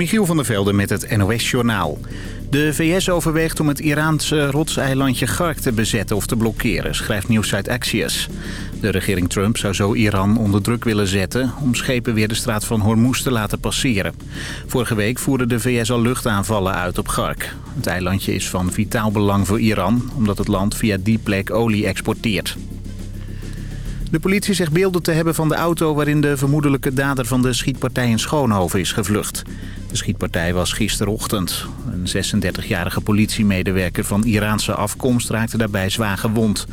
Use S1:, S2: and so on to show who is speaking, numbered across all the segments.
S1: Michiel van der Velde met het NOS-journaal. De VS overweegt om het Iraanse rotseilandje Gark te bezetten of te blokkeren, schrijft nieuwsite Axios. De regering Trump zou zo Iran onder druk willen zetten om schepen weer de straat van Hormuz te laten passeren. Vorige week voerde de VS al luchtaanvallen uit op Gark. Het eilandje is van vitaal belang voor Iran, omdat het land via die plek olie exporteert. De politie zegt beelden te hebben van de auto waarin de vermoedelijke dader van de schietpartij in Schoonhoven is gevlucht. De schietpartij was gisterochtend. Een 36-jarige politiemedewerker van Iraanse afkomst raakte daarbij zwaar gewond.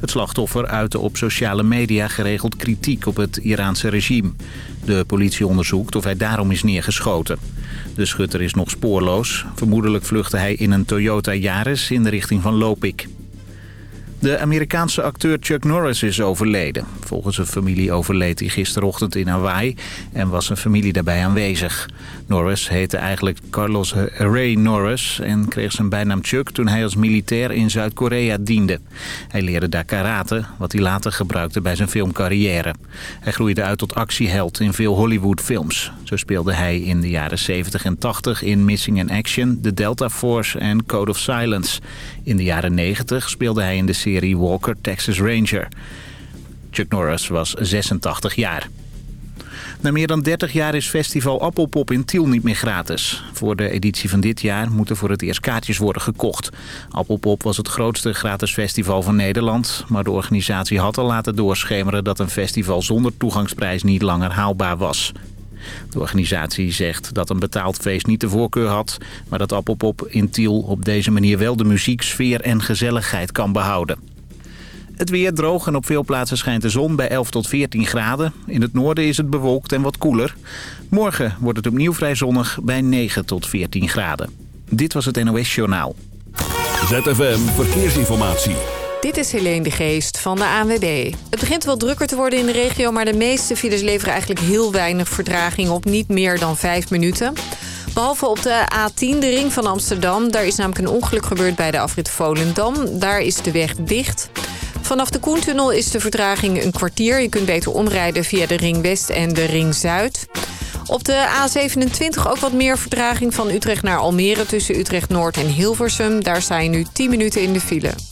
S1: Het slachtoffer uitte op sociale media geregeld kritiek op het Iraanse regime. De politie onderzoekt of hij daarom is neergeschoten. De schutter is nog spoorloos. Vermoedelijk vluchtte hij in een Toyota Yaris in de richting van Lopik. De Amerikaanse acteur Chuck Norris is overleden. Volgens zijn familie overleed hij gisterochtend in Hawaii en was zijn familie daarbij aanwezig. Norris heette eigenlijk Carlos Ray Norris en kreeg zijn bijnaam Chuck toen hij als militair in Zuid-Korea diende. Hij leerde daar karate, wat hij later gebruikte bij zijn filmcarrière. Hij groeide uit tot actieheld in veel Hollywoodfilms. Zo speelde hij in de jaren 70 en 80 in Missing in Action, The Delta Force en Code of Silence. In de jaren 90 speelde hij in de serie Walker Texas Ranger. Chuck Norris was 86 jaar. Na meer dan 30 jaar is festival Appelpop in Tiel niet meer gratis. Voor de editie van dit jaar moeten voor het eerst kaartjes worden gekocht. Appelpop was het grootste gratis festival van Nederland... maar de organisatie had al laten doorschemeren dat een festival zonder toegangsprijs niet langer haalbaar was. De organisatie zegt dat een betaald feest niet de voorkeur had... maar dat Appelpop in Tiel op deze manier wel de muziek, sfeer en gezelligheid kan behouden. Het weer droog en op veel plaatsen schijnt de zon bij 11 tot 14 graden. In het noorden is het bewolkt en wat koeler. Morgen wordt het opnieuw vrij zonnig bij 9 tot 14 graden. Dit was het NOS Journaal.
S2: ZFM Verkeersinformatie.
S3: Dit is Helene de Geest van de ANWB. Het begint wel drukker te worden in de regio... maar de meeste files leveren eigenlijk heel weinig verdraging op. Niet meer dan 5 minuten. Behalve op de A10, de ring van Amsterdam. Daar is namelijk een ongeluk gebeurd bij de afrit Volendam. Daar is de weg dicht. Vanaf de Koentunnel is de vertraging een kwartier. Je kunt beter omrijden via de Ring West en de Ring Zuid. Op de A27 ook wat meer vertraging van Utrecht naar Almere... tussen Utrecht Noord en Hilversum. Daar sta je nu 10 minuten in de file.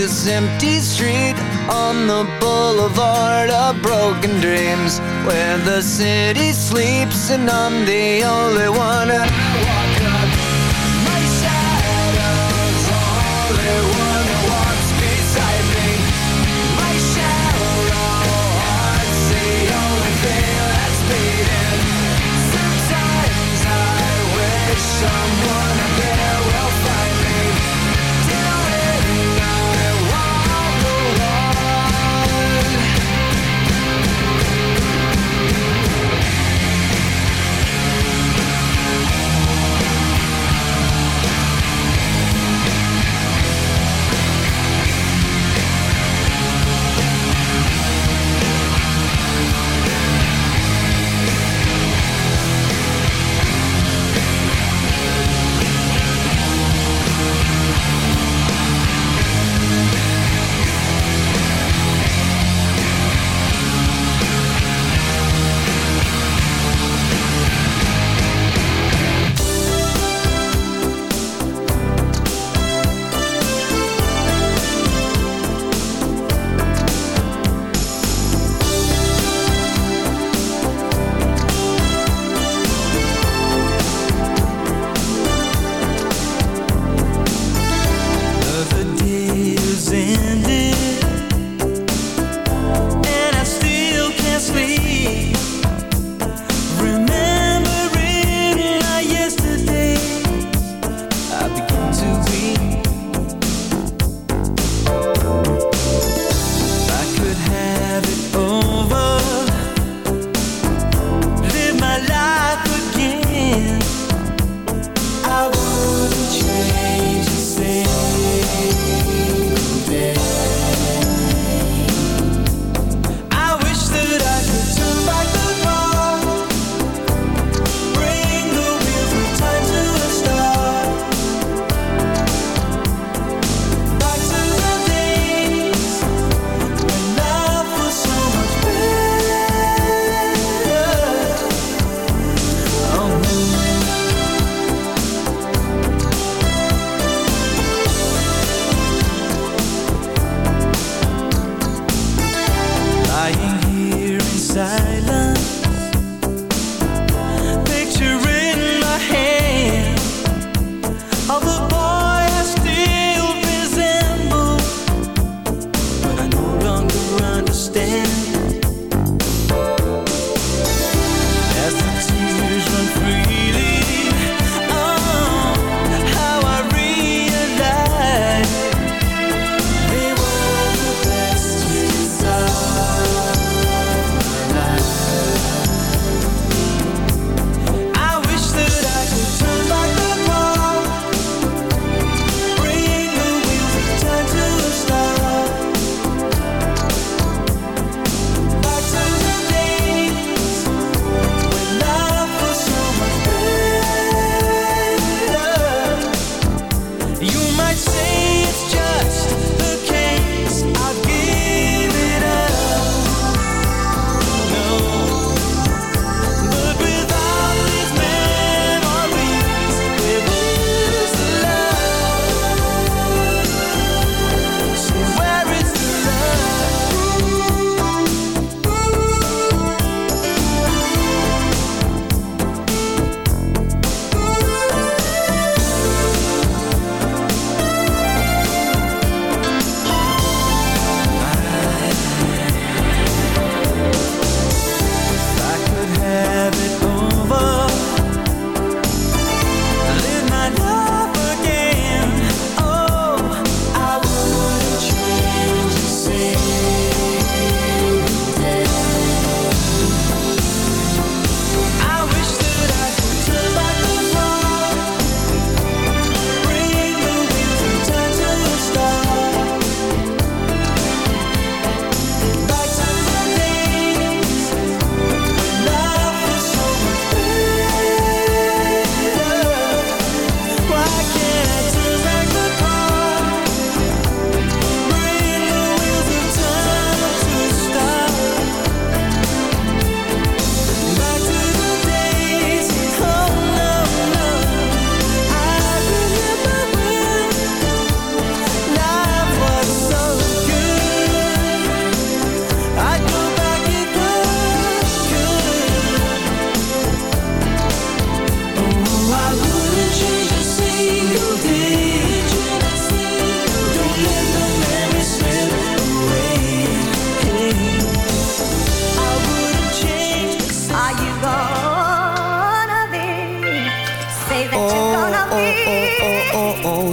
S4: This empty street on the boulevard of broken dreams where the city sleeps and I'm the only one. I walk up, my shadow's only one walks beside me. My shallow heart's the only thing that's beating. Sometimes I wish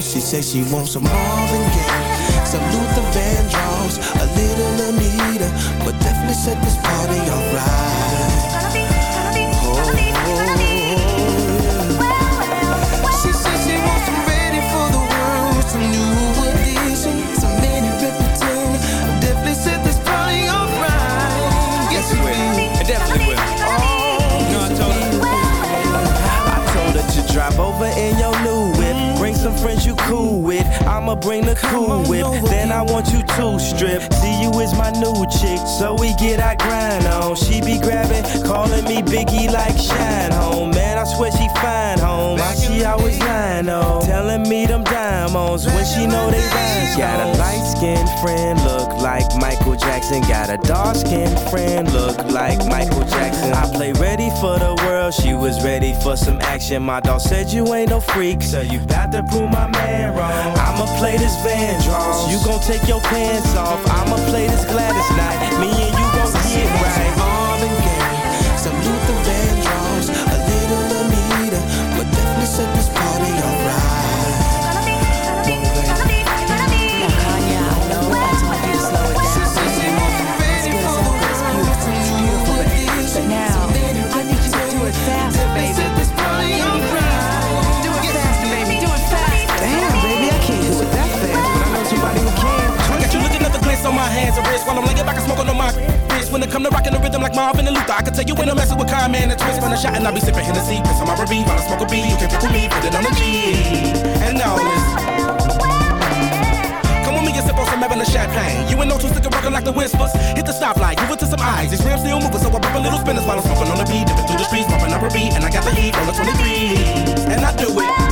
S5: She says she wants some Marvin Gaye, some Luther Vandross, a little Anita, but definitely set this party alright. Oh, oh, oh. She says she wants some ready for the world. Some new addition. Some many ripping. Definitely set this party all right. Yes, it will.
S6: I told her to drive over
S5: some friends you cool with. I'ma bring the cool whip. Then I want you to strip. See you is my new chick. So we get our grind on. She be grabbing, calling me Biggie like Shine Home. Man, I swear she fine home. Why she always lying on? Telling me them diamonds when she know they rhymes. Got a light skinned friend, look like Michael Jackson. Got a dark skinned friend, look like Michael Jackson. I play ready for the world. She was ready for some action. My dog said you ain't no freak, so you got to prove my man wrong. I'ma play this Van Vandross. You gon' take your pants off. I'ma play this Gladys night. Me
S7: smoking on my wrist. When it come to rocking the rhythm like Marvin and Luther, I can tell you when I'm messing with Kyle, man, and twist. When I shot and I be sipping Hennessy, piss on my R&B while I smoke a B. You can pick with me, put it on the G. And now listen. Come with me and sip on some Evan champagne. You ain't no two stick rockin' like the whispers. Hit the stoplight, move it to some eyes. These rims still moving, so I pop a little spinners while I'm smoking on the beat. Dipping through the streets, bumping up a beat, and I got the heat on the 23. And I do it.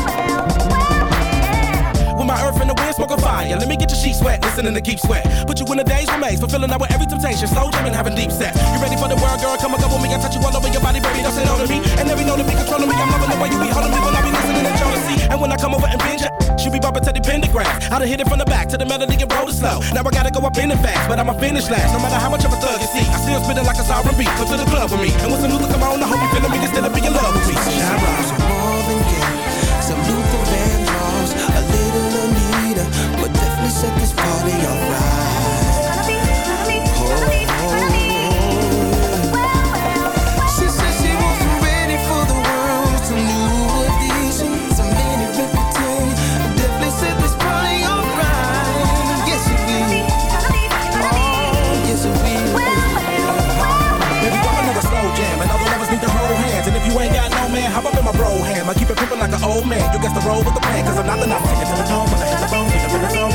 S7: My earth and the wind, smoke a fire. Let me get your sheet sweat, listening to keep sweat. Put you in a day's remains, fulfilling out with every temptation. Slow jamming, having deep set. You ready for the world, girl? Come and go with me. I touch you all over your body, baby. Don't say no to me. And every know to be controlling me. I'm loving the way you be holding me when I be listening to jealousy. And when I come over and binge, she be bumping to the pentagram. I done hit it from the back to the melody and roll it slow. Now I gotta go up in the fast, but I'ma finish last. No matter how much of a thug you see, I still spit it like a sovereign beat. Come to the club with me. And when some new come on, I hope you feeling me. Instead of be in love with me. Shine
S5: but definitely set this party alright. She said she wasn't ready for the world, some new addition, some many reputation. Definitely set this party alright. Yes, it will. Oh, yes, it
S7: another slow jam, and all the lovers need to hold hands. And if you ain't got no man, hop up in my. I keep it pimpin' like an old man. You got to roll with the plan, cause I'm not it to the tone, when I hit the bone, in the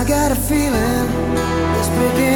S5: I got a feeling it's beginning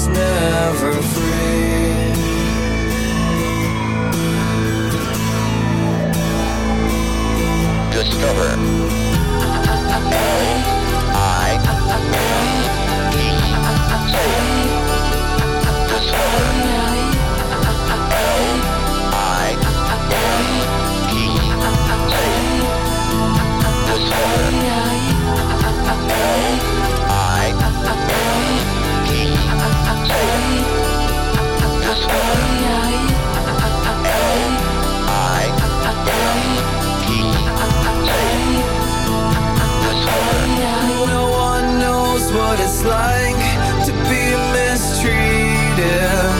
S8: It's
S5: never free.
S9: Discover.
S4: what it's like to be mistreated.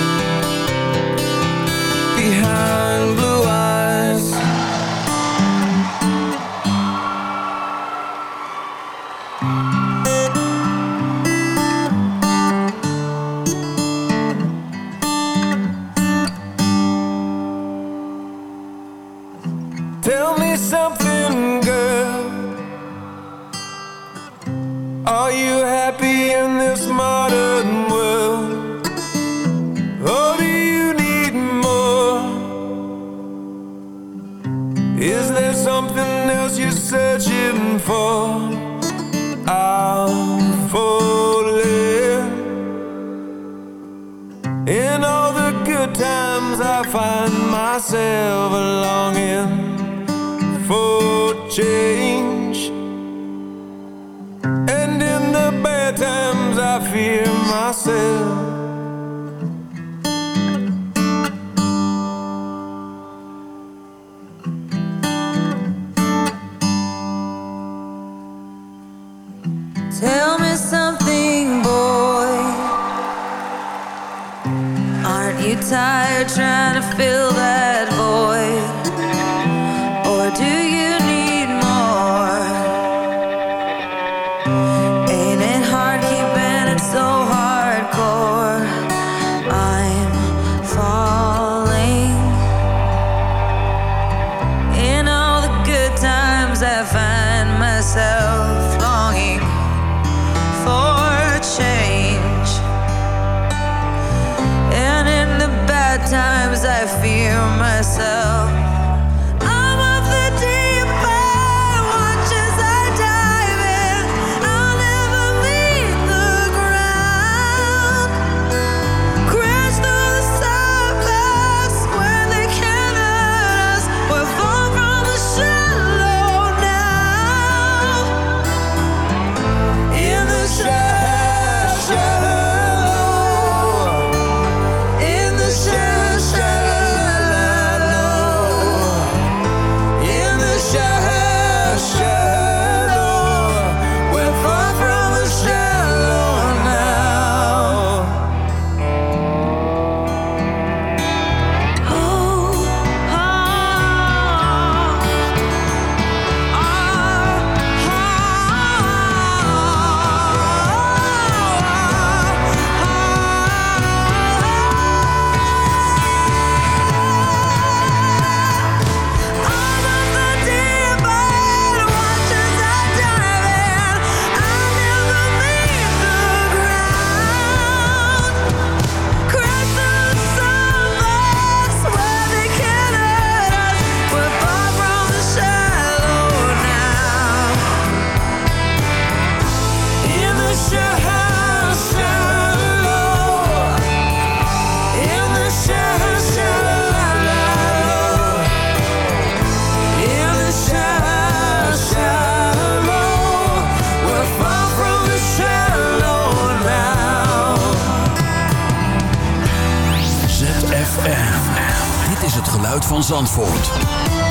S10: van Zandvoort.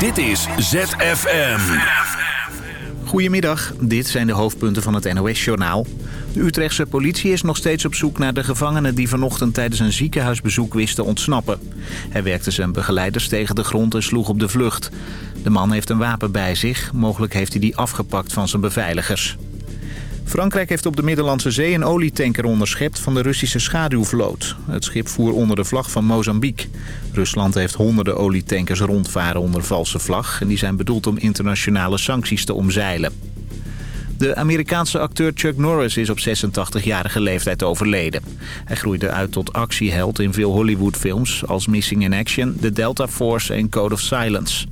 S10: Dit is ZFM.
S1: Goedemiddag, dit zijn de hoofdpunten van het NOS-journaal. De Utrechtse politie is nog steeds op zoek naar de gevangenen... die vanochtend tijdens een ziekenhuisbezoek wisten ontsnappen. Hij werkte zijn begeleiders tegen de grond en sloeg op de vlucht. De man heeft een wapen bij zich. Mogelijk heeft hij die afgepakt van zijn beveiligers. Frankrijk heeft op de Middellandse Zee een olietanker onderschept van de Russische schaduwvloot. Het schip voer onder de vlag van Mozambique. Rusland heeft honderden olietankers rondvaren onder valse vlag... en die zijn bedoeld om internationale sancties te omzeilen. De Amerikaanse acteur Chuck Norris is op 86-jarige leeftijd overleden. Hij groeide uit tot actieheld in veel Hollywoodfilms... als Missing in Action, The Delta Force en Code of Silence.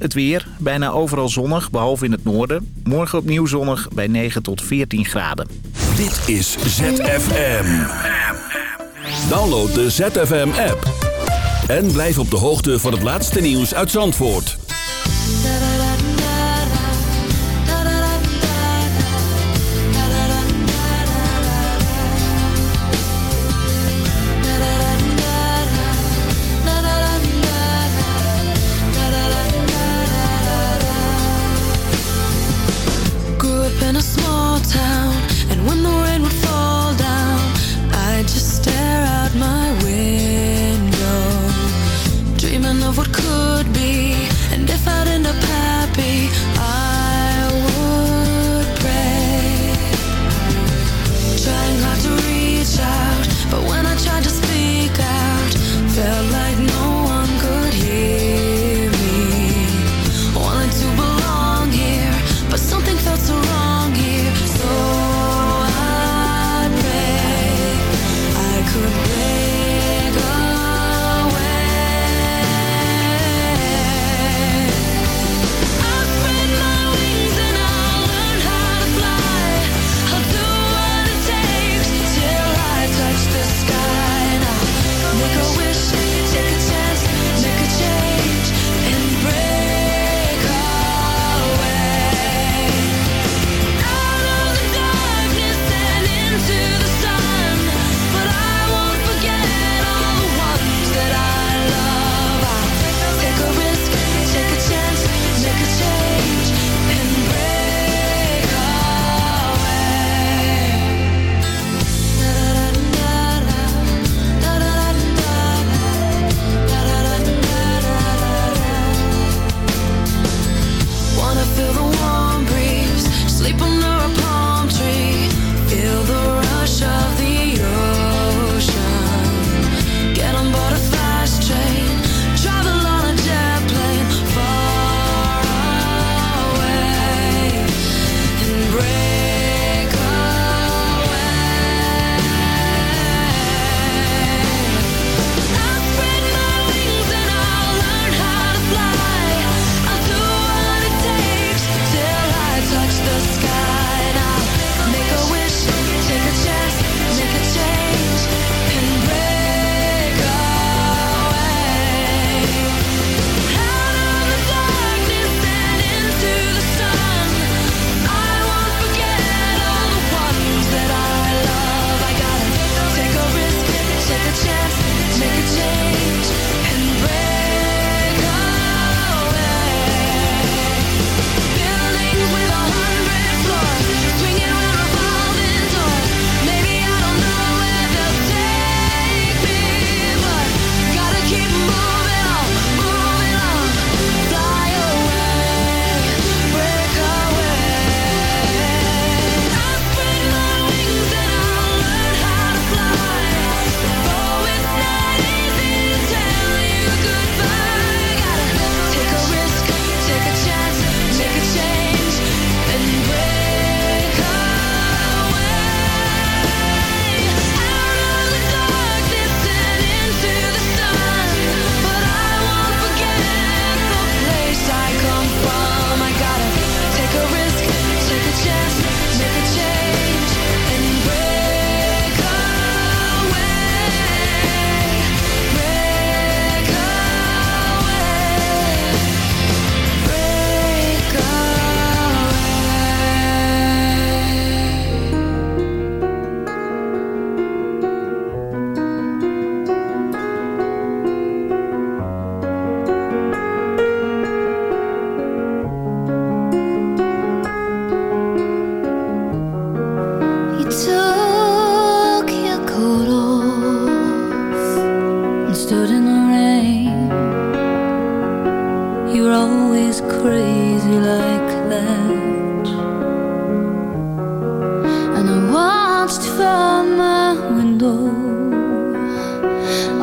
S1: Het weer, bijna overal zonnig, behalve in het noorden. Morgen opnieuw zonnig bij 9 tot 14 graden.
S10: Dit is ZFM. Download de ZFM-app. En blijf op de hoogte van het laatste nieuws uit Zandvoort.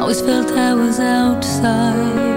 S2: always felt I was outside.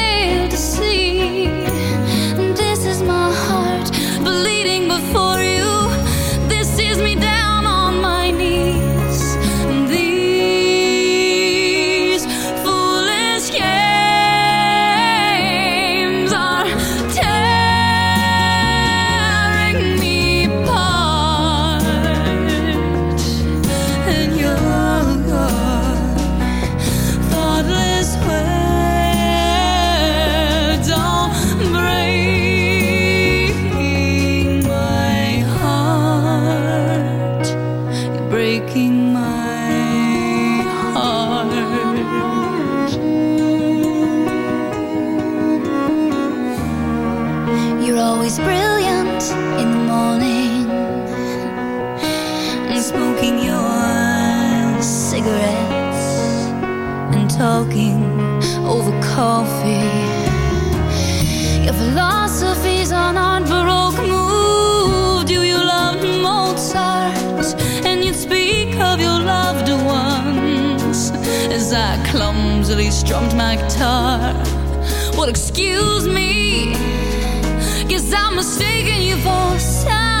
S2: loved ones as I clumsily strummed my guitar. Well, excuse me, guess I'm mistaken you for someone.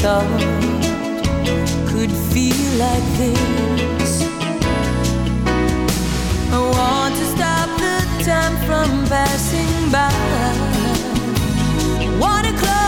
S11: thought could feel like this. I want to stop the time from passing by.
S9: Wanna close.